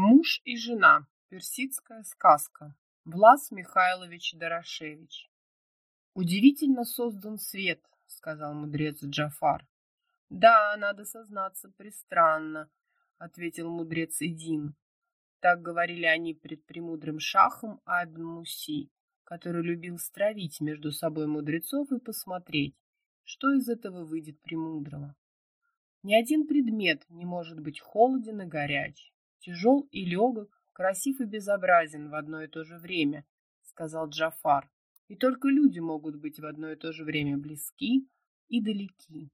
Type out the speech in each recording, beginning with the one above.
Муж и жена. Персидская сказка. Влас Михайлович Дорошевич. Удивительно создан свет, сказал мудрец Джафар. Да, надо сознаться, пристранно, ответил мудрец Идин. Так говорили они пред премудрым шахом Абн Муси, который любил стравить между собой мудрецов и посмотреть, что из этого выйдет премудрого. Ни один предмет не может быть холоден и горяч, тяжел и легок, красив и безобразен в одно и то же время, сказал Джафар. И только люди могут быть в одно и то же время близки и далеки.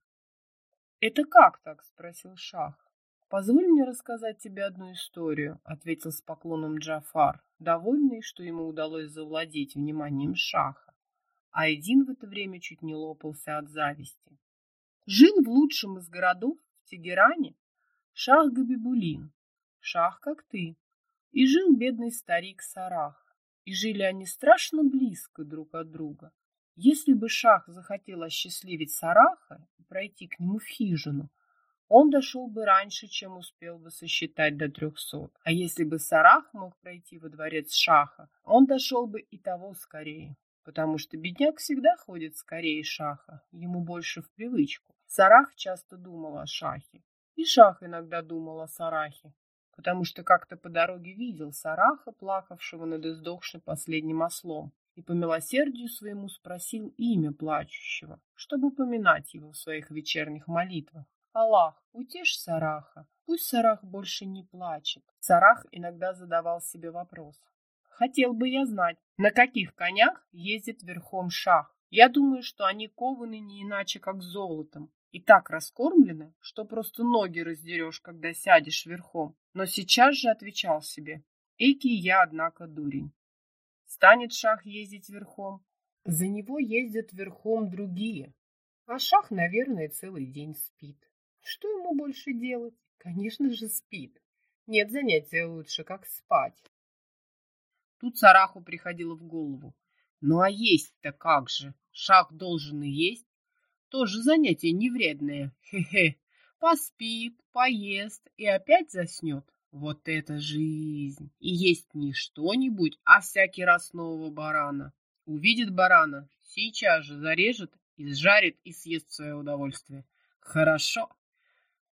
Это как так? спросил Шах. Позволь мне рассказать тебе одну историю, ответил с поклоном Джафар, довольный, что ему удалось завладеть вниманием Шаха. А один в это время чуть не лопался от зависти. Жил в лучшем из городов, в Тегеране, Шах Габибулин, Шах, как ты. И жил бедный старик Сарах. И жили они страшно близко друг от друга. Если бы Шах захотел осчастливить Сараха и пройти к нему в хижину, он дошел бы раньше, чем успел бы сосчитать до трехсот. А если бы Сарах мог пройти во дворец Шаха, он дошел бы и того скорее. Потому что бедняк всегда ходит скорее Шаха, ему больше в привычку. Сарах часто думал о Шахе, и Шах иногда думал о Сарахе потому что как-то по дороге видел Сараха, плакавшего над издохшим последним ослом, и по милосердию своему спросил имя плачущего, чтобы упоминать его в своих вечерних молитвах. «Аллах, утешь Сараха, пусть Сарах больше не плачет». Сарах иногда задавал себе вопрос. «Хотел бы я знать, на каких конях ездит верхом шах? Я думаю, что они кованы не иначе, как золотом, и так раскормлены, что просто ноги раздерешь, когда сядешь верхом. Но сейчас же отвечал себе, эки я, однако, дурень. Станет шах ездить верхом, за него ездят верхом другие. А шах, наверное, целый день спит. Что ему больше делать? Конечно же, спит. Нет занятия лучше, как спать. Тут Сараху приходило в голову. Ну а есть-то как же? Шах должен и есть. Тоже занятие не вредное. Хе-хе. Поспит, поест и опять заснет. Вот это жизнь! И есть не что-нибудь, а всякий раз нового барана. Увидит барана, сейчас же зарежет, и сжарит и съест свое удовольствие. Хорошо.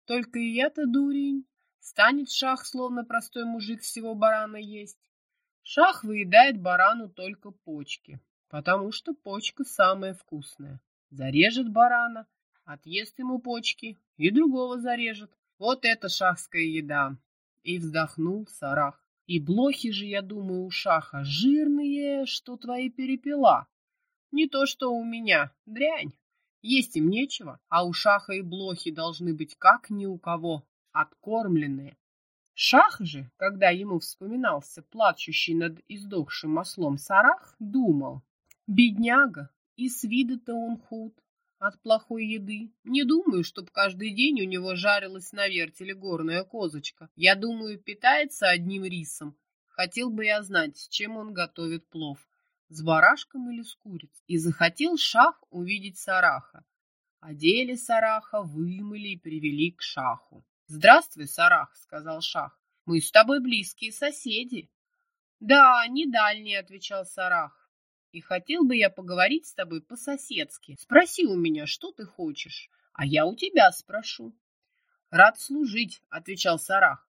Только и я-то дурень. Станет шах, словно простой мужик, всего барана есть. Шах выедает барану только почки, потому что почка самая вкусная. Зарежет барана, отъест ему почки и другого зарежет. Вот это шахская еда. И вздохнул Сарах. И блохи же, я думаю, у шаха жирные, что твои перепела. Не то, что у меня, дрянь. Есть им нечего, а у шаха и блохи должны быть как ни у кого, откормленные. Шах же, когда ему вспоминался плачущий над издохшим маслом Сарах, думал, бедняга, и с вида-то он худ от плохой еды. Не думаю, чтоб каждый день у него жарилась на вертеле горная козочка. Я думаю, питается одним рисом. Хотел бы я знать, с чем он готовит плов. С барашком или с курицей. И захотел шах увидеть Сараха. Одели Сараха, вымыли и привели к шаху. «Здравствуй, Сарах», — сказал шах. «Мы с тобой близкие соседи». «Да, не дальние», — отвечал Сарах. И хотел бы я поговорить с тобой по-соседски. Спроси у меня, что ты хочешь, а я у тебя спрошу. Рад служить, отвечал Сарах.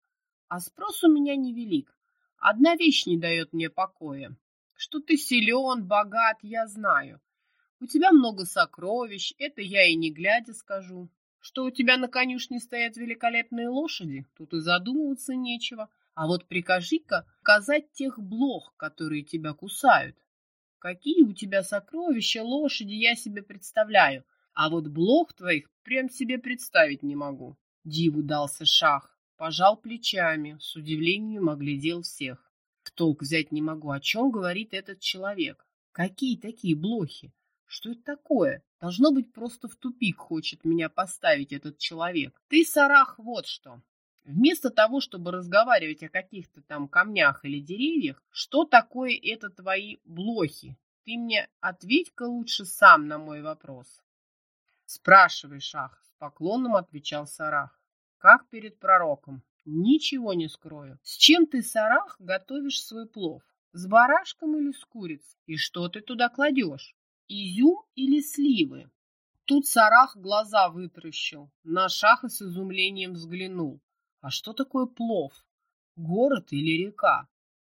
А спрос у меня невелик. Одна вещь не дает мне покоя. Что ты силен, богат, я знаю. У тебя много сокровищ, это я и не глядя скажу. Что у тебя на конюшне стоят великолепные лошади, тут и задумываться нечего. А вот прикажи-ка показать тех блох, которые тебя кусают. Какие у тебя сокровища, лошади, я себе представляю. А вот блох твоих прям себе представить не могу. Диву дался шах, пожал плечами, с удивлением оглядел всех. В толк взять не могу, о чем говорит этот человек. Какие такие блохи? Что это такое? Должно быть, просто в тупик хочет меня поставить этот человек. Ты, Сарах, вот что. Вместо того, чтобы разговаривать о каких-то там камнях или деревьях, что такое это твои блохи? Ты мне ответь-ка лучше сам на мой вопрос. Спрашивай, Шах, с поклоном отвечал Сарах. Как перед пророком. Ничего не скрою. С чем ты, Сарах, готовишь свой плов? С барашком или с курицей? И что ты туда кладешь? Изюм или сливы? Тут Сарах глаза вытаращил, на Шаха с изумлением взглянул. А что такое плов? Город или река?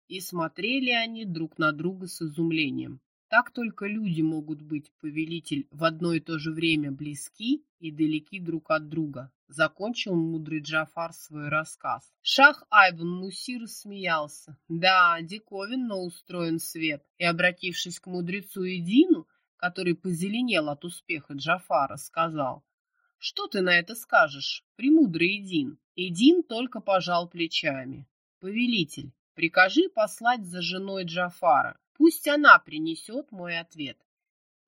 И смотрели они друг на друга с изумлением. Так только люди могут быть, повелитель, в одно и то же время близки и далеки друг от друга. Закончил мудрый Джафар свой рассказ. Шах Айбн Муси рассмеялся. Да, диковинно устроен свет. И, обратившись к мудрецу Идину, который позеленел от успеха Джафара, сказал, «Что ты на это скажешь, премудрый Идин?» Идин только пожал плечами. «Повелитель, прикажи послать за женой Джафара. Пусть она принесет мой ответ».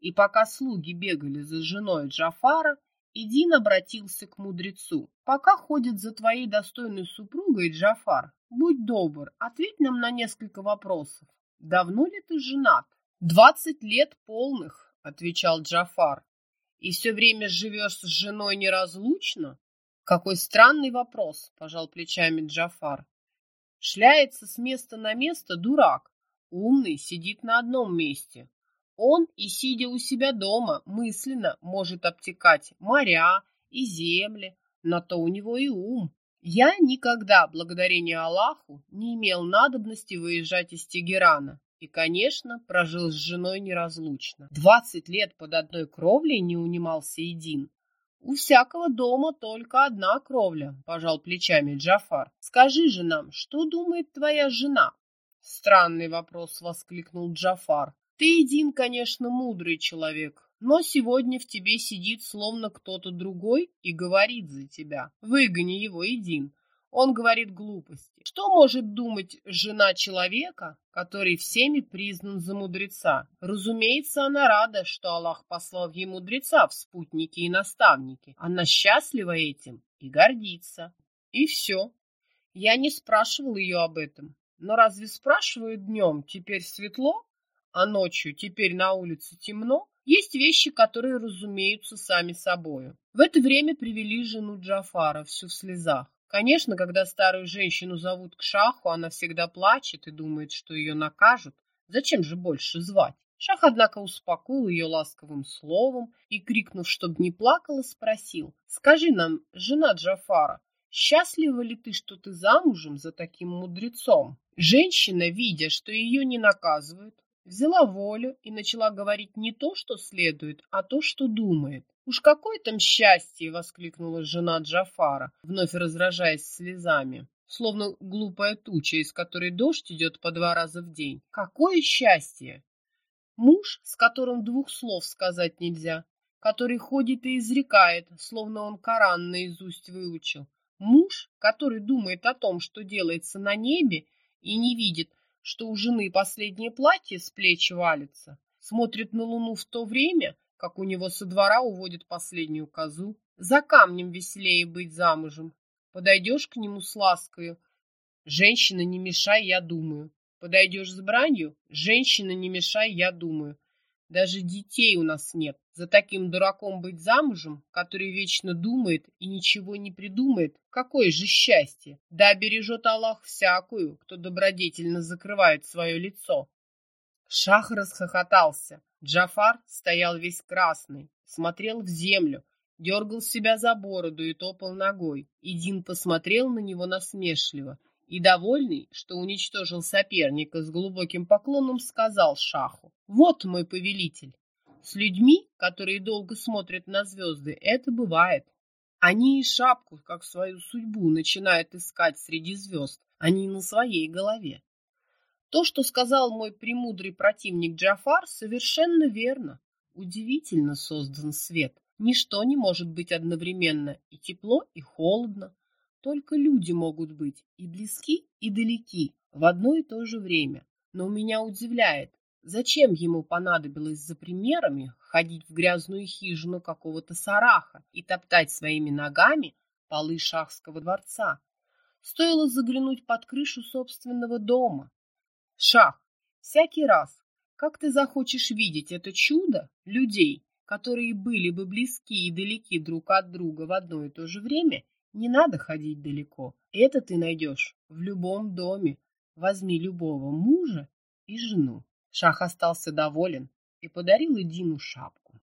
И пока слуги бегали за женой Джафара, Идин обратился к мудрецу. «Пока ходит за твоей достойной супругой Джафар, будь добр, ответь нам на несколько вопросов. Давно ли ты женат?» «Двадцать лет полных», — отвечал Джафар. «И все время живешь с женой неразлучно?» «Какой странный вопрос», — пожал плечами Джафар. «Шляется с места на место дурак. Умный сидит на одном месте. Он и сидя у себя дома мысленно может обтекать моря и земли, на то у него и ум. Я никогда, благодарение Аллаху, не имел надобности выезжать из Тегерана и, конечно, прожил с женой неразлучно. Двадцать лет под одной кровлей не унимался един. У всякого дома только одна кровля, пожал плечами Джафар. Скажи же нам, что думает твоя жена? Странный вопрос, воскликнул Джафар. Ты един, конечно, мудрый человек, но сегодня в тебе сидит словно кто-то другой и говорит за тебя. Выгони его, един. Он говорит глупости. Что может думать жена человека, который всеми признан за мудреца? Разумеется, она рада, что Аллах послал ей мудреца в спутники и наставники. Она счастлива этим и гордится. И все. Я не спрашивал ее об этом. Но разве спрашивают днем, теперь светло, а ночью, теперь на улице темно? Есть вещи, которые разумеются сами собою. В это время привели жену Джафара, всю в слезах. Конечно, когда старую женщину зовут к шаху, она всегда плачет и думает, что ее накажут. Зачем же больше звать? Шах, однако, успокоил ее ласковым словом и, крикнув, чтобы не плакала, спросил, «Скажи нам, жена Джафара, счастлива ли ты, что ты замужем за таким мудрецом?» Женщина, видя, что ее не наказывают, взяла волю и начала говорить не то, что следует, а то, что думает. «Уж какое там счастье!» — воскликнула жена Джафара, вновь разражаясь слезами, словно глупая туча, из которой дождь идет по два раза в день. «Какое счастье!» Муж, с которым двух слов сказать нельзя, который ходит и изрекает, словно он Коран наизусть выучил. Муж, который думает о том, что делается на небе, и не видит, что у жены последнее платье с плеч валится, смотрит на луну в то время, как у него со двора уводят последнюю козу. За камнем веселее быть замужем. Подойдешь к нему с ласкою. Женщина, не мешай, я думаю. Подойдешь с бранью. Женщина, не мешай, я думаю. Даже детей у нас нет. За таким дураком быть замужем, который вечно думает и ничего не придумает, какое же счастье! Да бережет Аллах всякую, кто добродетельно закрывает свое лицо. Шах расхохотался. Джафар стоял весь красный, смотрел в землю, дергал себя за бороду и топал ногой. Идин посмотрел на него насмешливо и, довольный, что уничтожил соперника с глубоким поклоном, сказал Шаху, «Вот мой повелитель, с людьми, которые долго смотрят на звезды, это бывает. Они и шапку, как свою судьбу, начинают искать среди звезд, а не на своей голове. То, что сказал мой премудрый противник Джафар, совершенно верно. Удивительно создан свет. Ничто не может быть одновременно и тепло, и холодно. Только люди могут быть и близки, и далеки в одно и то же время. Но меня удивляет, зачем ему понадобилось за примерами ходить в грязную хижину какого-то сараха и топтать своими ногами полы шахского дворца. Стоило заглянуть под крышу собственного дома, Шах, всякий раз, как ты захочешь видеть это чудо, людей, которые были бы близки и далеки друг от друга в одно и то же время, не надо ходить далеко. Это ты найдешь в любом доме. Возьми любого мужа и жену. Шах остался доволен и подарил Эдину шапку.